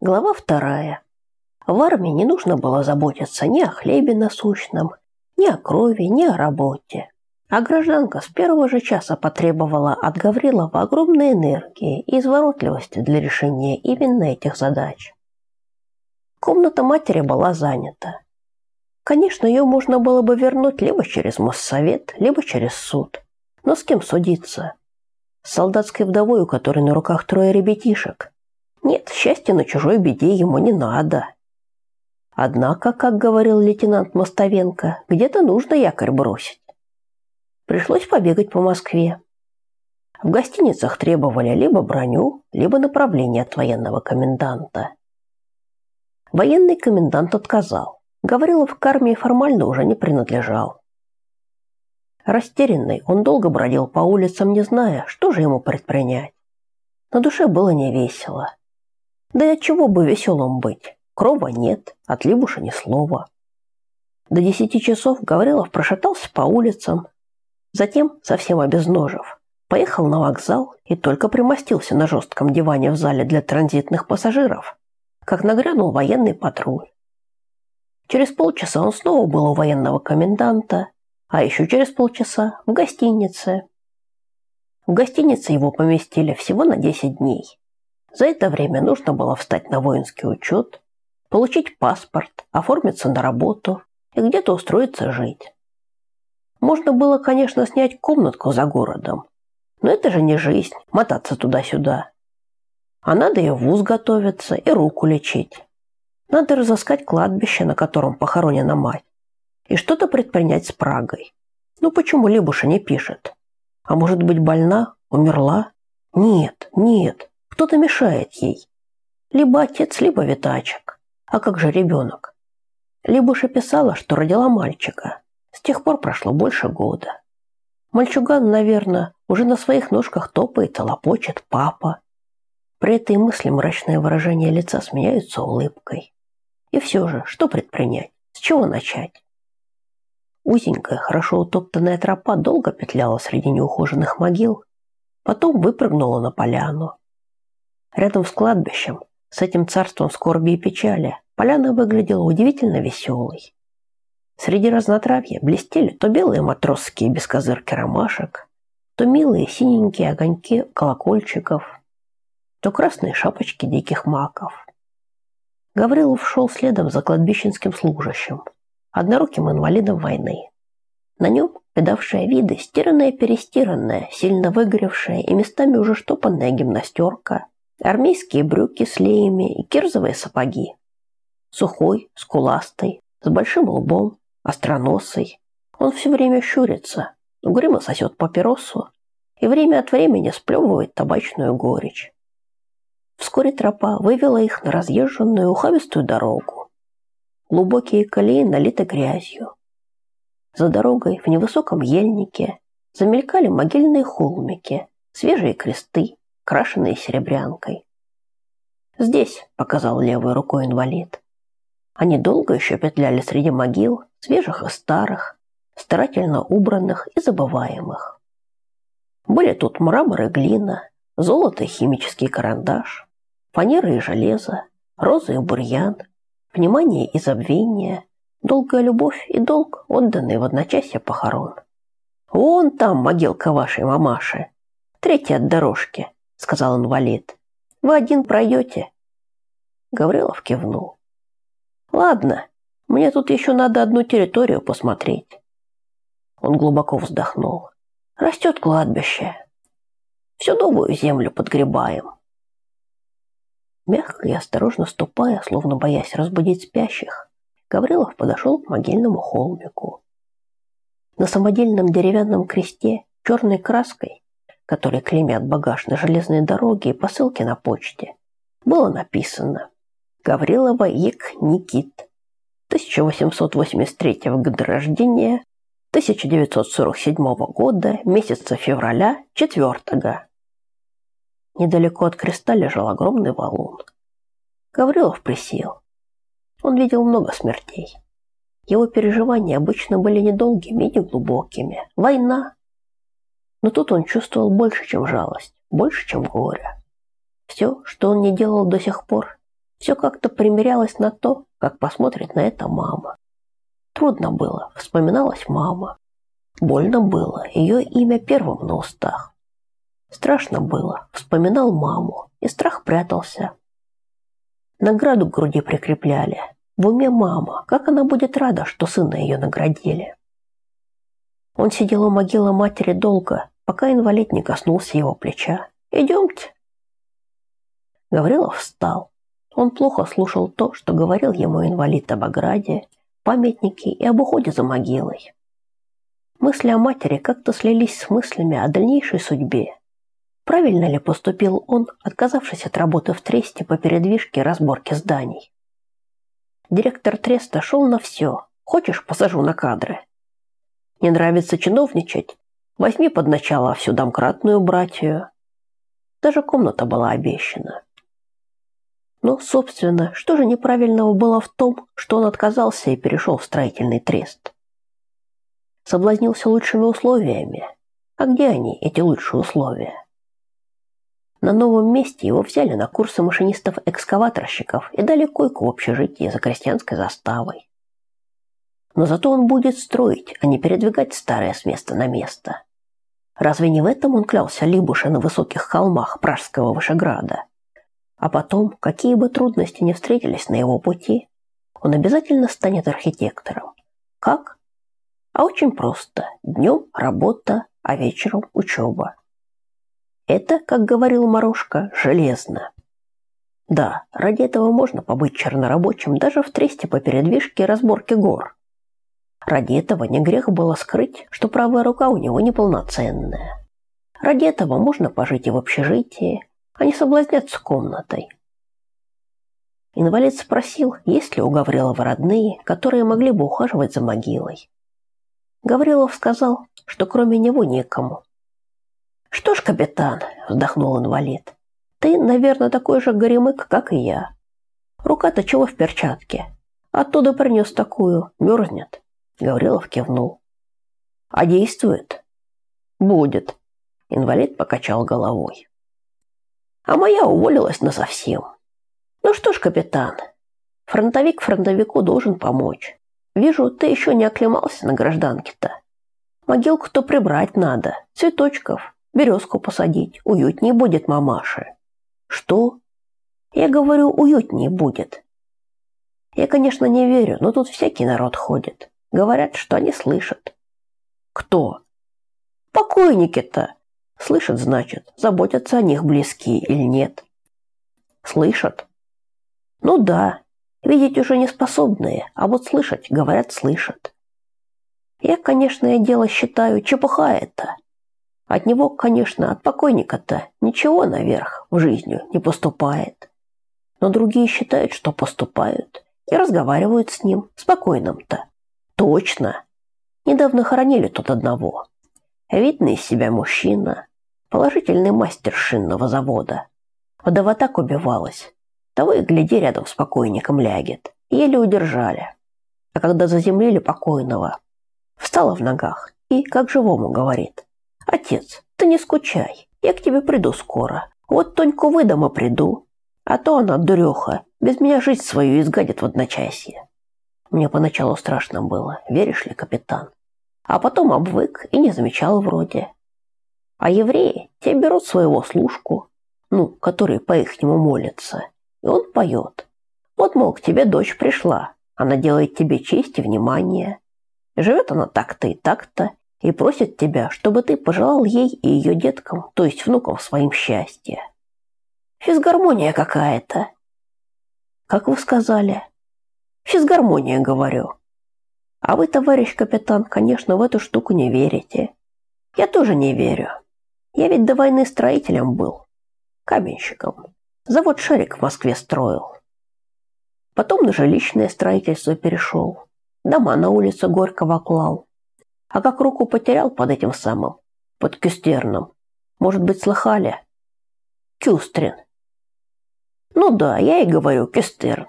Глава вторая. В армии не нужно было заботиться ни о хлебе насущном, ни о крови, ни о работе. А гражданка с первого же часа потребовала от Гаврилова огромной энергии и изворотливости для решения именно этих задач. Комната матери была занята. Конечно, ее можно было бы вернуть либо через Моссовет, либо через суд. Но с кем судиться? С солдатской вдовой, у которой на руках трое ребятишек. Нет, счастья на чужой беде ему не надо. Однако, как говорил лейтенант Мостовенко, где-то нужно якорь бросить. Пришлось побегать по Москве. В гостиницах требовали либо броню, либо направление от военного коменданта. Военный комендант отказал. Гаврилов к армии формально уже не принадлежал. Растерянный, он долго бродил по улицам, не зная, что же ему предпринять. На душе было невесело. Да и от чего бы веселым быть? Крова нет, от Либуша ни слова. До десяти часов Гаврилов прошатался по улицам, затем, совсем обезножив, поехал на вокзал и только примостился на жестком диване в зале для транзитных пассажиров, как нагрянул военный патруль. Через полчаса он снова был у военного коменданта, а еще через полчаса в гостинице. В гостинице его поместили всего на 10 дней. За это время нужно было встать на воинский учет, получить паспорт, оформиться на работу и где-то устроиться жить. Можно было, конечно, снять комнатку за городом, но это же не жизнь, мотаться туда-сюда. А надо и в вуз готовиться, и руку лечить. Надо разыскать кладбище, на котором похоронена мать, и что-то предпринять с Прагой. Ну почему Лебуша не пишет? А может быть больна, умерла? Нет, нет, кто-то мешает ей. Либо отец, либо витачек. А как же ребенок? Лебуша писала, что родила мальчика. С тех пор прошло больше года. Мальчуган, наверное, уже на своих ножках топает и лопочет папа. При этой мысли мрачное выражение лица сменяется улыбкой. И все же, что предпринять? С чего начать? Узенькая, хорошо утоптанная тропа долго петляла среди неухоженных могил, потом выпрыгнула на поляну. Рядом с кладбищем, с этим царством скорби и печали, поляна выглядела удивительно веселой. Среди разнотравья блестели то белые матросские без козырки ромашек, то милые синенькие огоньки колокольчиков, то красные шапочки диких маков. Гаврилов шел следом за кладбищенским служащим, одноруким инвалидом войны. На нем видавшая виды, стиранная-перестиранная, сильно выгоревшая и местами уже штопанная гимнастерка, армейские брюки с леями и кирзовые сапоги. Сухой, скуластый, с большим лбом, остроносый. Он все время щурится, угрюмо сосет папиросу и время от времени сплевывает табачную горечь. Вскоре тропа вывела их на разъезженную ухабистую дорогу. Глубокие колеи налиты грязью. За дорогой в невысоком ельнике замелькали могильные холмики, свежие кресты, крашенные серебрянкой. «Здесь», — показал левой рукой инвалид. Они долго еще петляли среди могил, свежих и старых, старательно убранных и забываемых. Были тут мрамор и глина, золото и химический карандаш, фанера и железо, розы и бурьян, внимание и забвение, долгая любовь и долг, отданные в одночасье похорон. «Вон там могилка вашей мамаши, третья от дорожки», — сказал инвалид. «Вы один пройдете?» Гаврилов кивнул. «Ладно, мне тут еще надо одну территорию посмотреть». Он глубоко вздохнул. «Растет кладбище. Всю новую землю подгребаем. Мягко и осторожно ступая, словно боясь разбудить спящих, Гаврилов подошел к могильному холмику. На самодельном деревянном кресте черной краской, которой клеймят багаж на железной дороге и посылки на почте, было написано «Гаврилова Ек Никит, 1883 года рождения, 1947 года, месяца февраля, 4 -го. Недалеко от креста лежал огромный валун. Гаврилов присел. Он видел много смертей. Его переживания обычно были недолгими и неглубокими. Война. Но тут он чувствовал больше, чем жалость, больше, чем горе. Все, что он не делал до сих пор, все как-то примерялось на то, как посмотрит на это мама. Трудно было, вспоминалась мама. Больно было, ее имя первым на устах. Страшно было, вспоминал маму, и страх прятался. Награду к груди прикрепляли. В уме мама, как она будет рада, что сына ее наградили. Он сидел у могилы матери долго, пока инвалид не коснулся его плеча. «Идемте». Гаврилов встал. Он плохо слушал то, что говорил ему инвалид об ограде, памятнике и об уходе за могилой. Мысли о матери как-то слились с мыслями о дальнейшей судьбе. Правильно ли поступил он, отказавшись от работы в тресте по передвижке и разборке зданий? Директор треста шел на все. Хочешь, посажу на кадры. Не нравится чиновничать? Возьми под начало всю домкратную братью. Даже комната была обещана. Но, собственно, что же неправильного было в том, что он отказался и перешел в строительный трест? Соблазнился лучшими условиями. А где они, эти лучшие условия? На новом месте его взяли на курсы машинистов-экскаваторщиков и дали койку в общежитии за крестьянской заставой. Но зато он будет строить, а не передвигать старое с места на место. Разве не в этом он клялся Либуше на высоких холмах Пражского Вышеграда? А потом, какие бы трудности не встретились на его пути, он обязательно станет архитектором. Как? А очень просто. Днем работа, а вечером учеба. Это, как говорил Морошка, железно. Да, ради этого можно побыть чернорабочим даже в тресте по передвижке и разборке гор. Ради этого не грех было скрыть, что правая рука у него неполноценная. Ради этого можно пожить и в общежитии, а не соблазняться комнатой. Инвалид спросил, есть ли у Гаврилова родные, которые могли бы ухаживать за могилой. Гаврилов сказал, что кроме него некому. «Что ж, капитан», — вздохнул инвалид, — «ты, наверное, такой же горемык, как и я. Рука-то чего в перчатке? Оттуда принес такую, мерзнет». Гаврилов кивнул. «А действует?» «Будет», — инвалид покачал головой а моя уволилась насовсем. Ну что ж, капитан, фронтовик фронтовику должен помочь. Вижу, ты еще не оклемался на гражданке-то. Могилку-то прибрать надо, цветочков, березку посадить, уютнее будет мамаше. Что? Я говорю, уютнее будет. Я, конечно, не верю, но тут всякий народ ходит. Говорят, что они слышат. Кто? Покойники-то. Слышат, значит, заботятся о них близкие или нет. Слышат? Ну да, видеть уже не способные, а вот слышать, говорят, слышат. Я, конечно, дело считаю, чепуха это. От него, конечно, от покойника-то ничего наверх в жизнью не поступает. Но другие считают, что поступают, и разговаривают с ним, спокойным-то. Точно. Недавно хоронили тут одного. Видный из себя мужчина, Положительный мастер шинного завода. Вдова так убивалась. Того и гляди, рядом с покойником лягет. Еле удержали. А когда заземлили покойного, встала в ногах и, как живому, говорит. «Отец, ты не скучай, я к тебе приду скоро. Вот Тоньку выдам и приду. А то она, дуреха, без меня жизнь свою изгадит в одночасье». Мне поначалу страшно было, веришь ли, капитан? А потом обвык и не замечал вроде. А евреи те берут своего служку, ну, который по-ихнему молится, и он поет. Вот, мол, к тебе дочь пришла, она делает тебе честь и внимание. Живет она так-то и так-то, и просит тебя, чтобы ты пожелал ей и ее деткам, то есть внукам своим счастья. Физгармония какая-то. Как вы сказали? Физгармония, говорю. А вы, товарищ капитан, конечно, в эту штуку не верите. Я тоже не верю. Я ведь до войны строителем был, каменщиком. Завод «Шарик» в Москве строил. Потом на жилищное строительство перешел. Дома на улице Горького клал. А как руку потерял под этим самым, под Кюстерном, может быть, слыхали? Кюстрин. Ну да, я и говорю Кюстерн.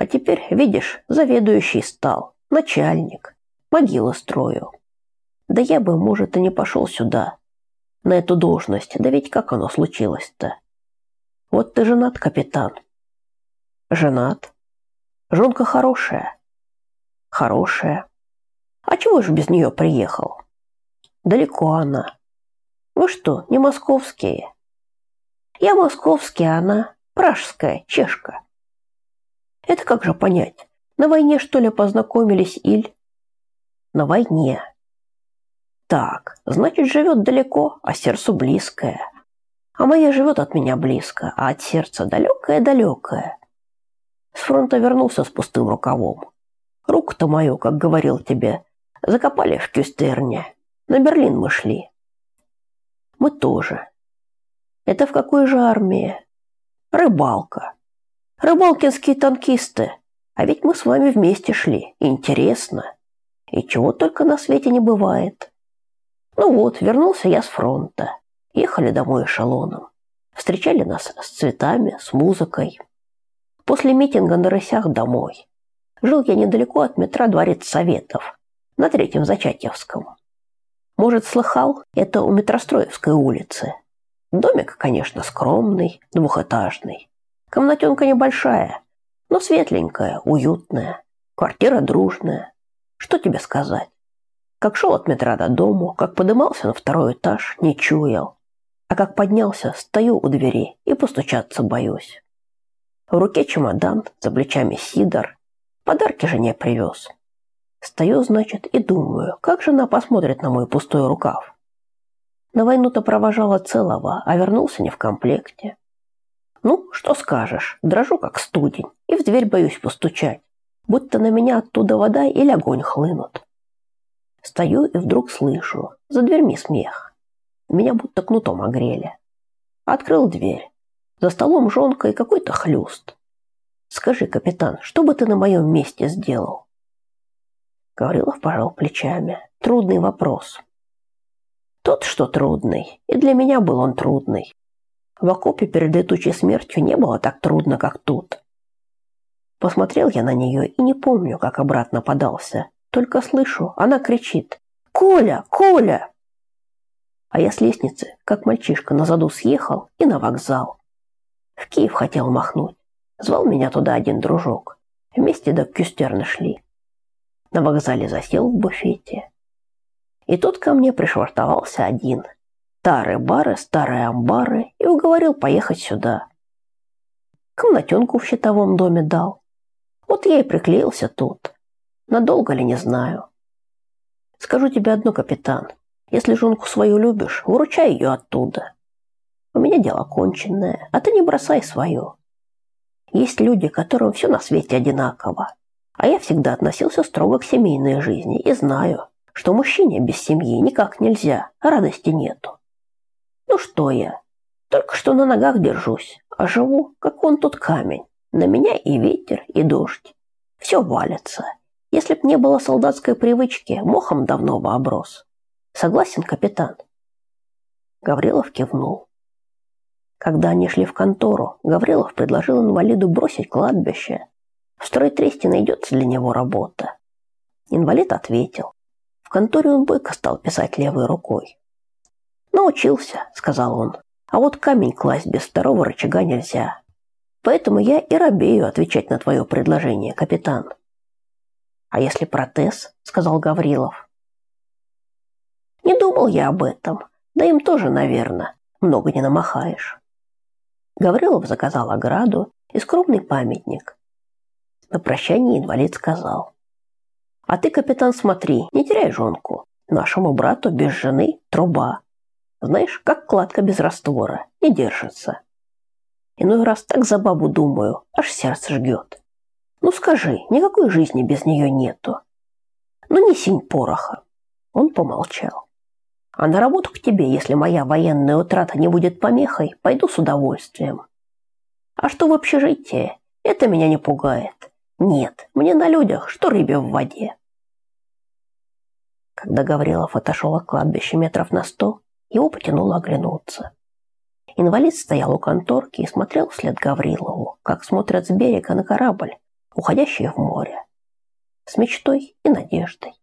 А теперь, видишь, заведующий стал, начальник, могилы строю. Да я бы, может, и не пошел сюда, на эту должность. Да ведь как оно случилось-то? Вот ты женат, капитан. Женат. Жонка хорошая. Хорошая. А чего же без нее приехал? Далеко она. Вы что, не московские? Я московский, а она пражская, чешка. Это как же понять? На войне, что ли, познакомились или... На войне. Так, значит, живет далеко, а сердцу близкое. А моя живет от меня близко, а от сердца далекое-далекое. С фронта вернулся с пустым рукавом. Руку-то мою, как говорил тебе, закопали в Кюстерне. На Берлин мы шли. Мы тоже. Это в какой же армии? Рыбалка. Рыбалкинские танкисты. А ведь мы с вами вместе шли. Интересно. И чего только на свете не бывает. Ну вот, вернулся я с фронта. Ехали домой эшелоном. Встречали нас с цветами, с музыкой. После митинга на рысях домой. Жил я недалеко от метро Дворец Советов, на Третьем Зачатьевском. Может, слыхал, это у Метростроевской улицы. Домик, конечно, скромный, двухэтажный. Комнатенка небольшая, но светленькая, уютная. Квартира дружная. Что тебе сказать? Как шел от метра до дому, как подымался на второй этаж, не чуял. А как поднялся, стою у двери и постучаться боюсь. В руке чемодан, за плечами сидор. Подарки жене привез. Стою, значит, и думаю, как жена посмотрит на мой пустой рукав. На войну-то провожала целого, а вернулся не в комплекте. Ну, что скажешь, дрожу как студень и в дверь боюсь постучать, будто на меня оттуда вода или огонь хлынут. Стою и вдруг слышу, за дверьми смех. Меня будто кнутом огрели. Открыл дверь. За столом жонка и какой-то хлюст. Скажи, капитан, что бы ты на моем месте сделал? Гаврилов пожал плечами. Трудный вопрос. Тот, что трудный, и для меня был он трудный. В окопе перед летучей смертью не было так трудно, как тут. Посмотрел я на нее и не помню, как обратно подался. Только слышу, она кричит «Коля! Коля!» А я с лестницы, как мальчишка, на заду съехал и на вокзал. В Киев хотел махнуть. Звал меня туда один дружок. Вместе до Кюстерна шли на вокзале засел в буфете. И тут ко мне пришвартовался один. Старые бары, старые амбары, и уговорил поехать сюда. Комнатенку в щитовом доме дал. Вот я и приклеился тут. Надолго ли, не знаю. Скажу тебе одно, капитан. Если жонку свою любишь, выручай ее оттуда. У меня дело конченное, а ты не бросай свою. Есть люди, которым все на свете одинаково. А я всегда относился строго к семейной жизни и знаю, что мужчине без семьи никак нельзя, а радости нету. Ну что я? Только что на ногах держусь, а живу, как он тут камень. На меня и ветер, и дождь. Все валится. Если б не было солдатской привычки, мохом давно бы оброс. Согласен, капитан? Гаврилов кивнул. Когда они шли в контору, Гаврилов предложил инвалиду бросить кладбище в стройтресте найдется для него работа. Инвалид ответил. В конторе он бойко стал писать левой рукой. «Научился», — сказал он. «А вот камень класть без второго рычага нельзя. Поэтому я и робею отвечать на твое предложение, капитан». «А если протез?» — сказал Гаврилов. «Не думал я об этом. Да им тоже, наверное, много не намахаешь». Гаврилов заказал ограду и скромный памятник, на прощание инвалид сказал. «А ты, капитан, смотри, не теряй жонку. Нашему брату без жены труба. Знаешь, как кладка без раствора, не держится. Иной раз так за бабу думаю, аж сердце жгет. Ну скажи, никакой жизни без нее нету. Ну не синь пороха». Он помолчал. «А на работу к тебе, если моя военная утрата не будет помехой, пойду с удовольствием. А что в общежитии, это меня не пугает. Нет, мне на людях, что рыбе в воде. Когда Гаврилов отошел от кладбища метров на сто, его потянуло оглянуться. Инвалид стоял у конторки и смотрел вслед Гаврилову, как смотрят с берега на корабль, уходящий в море. С мечтой и надеждой.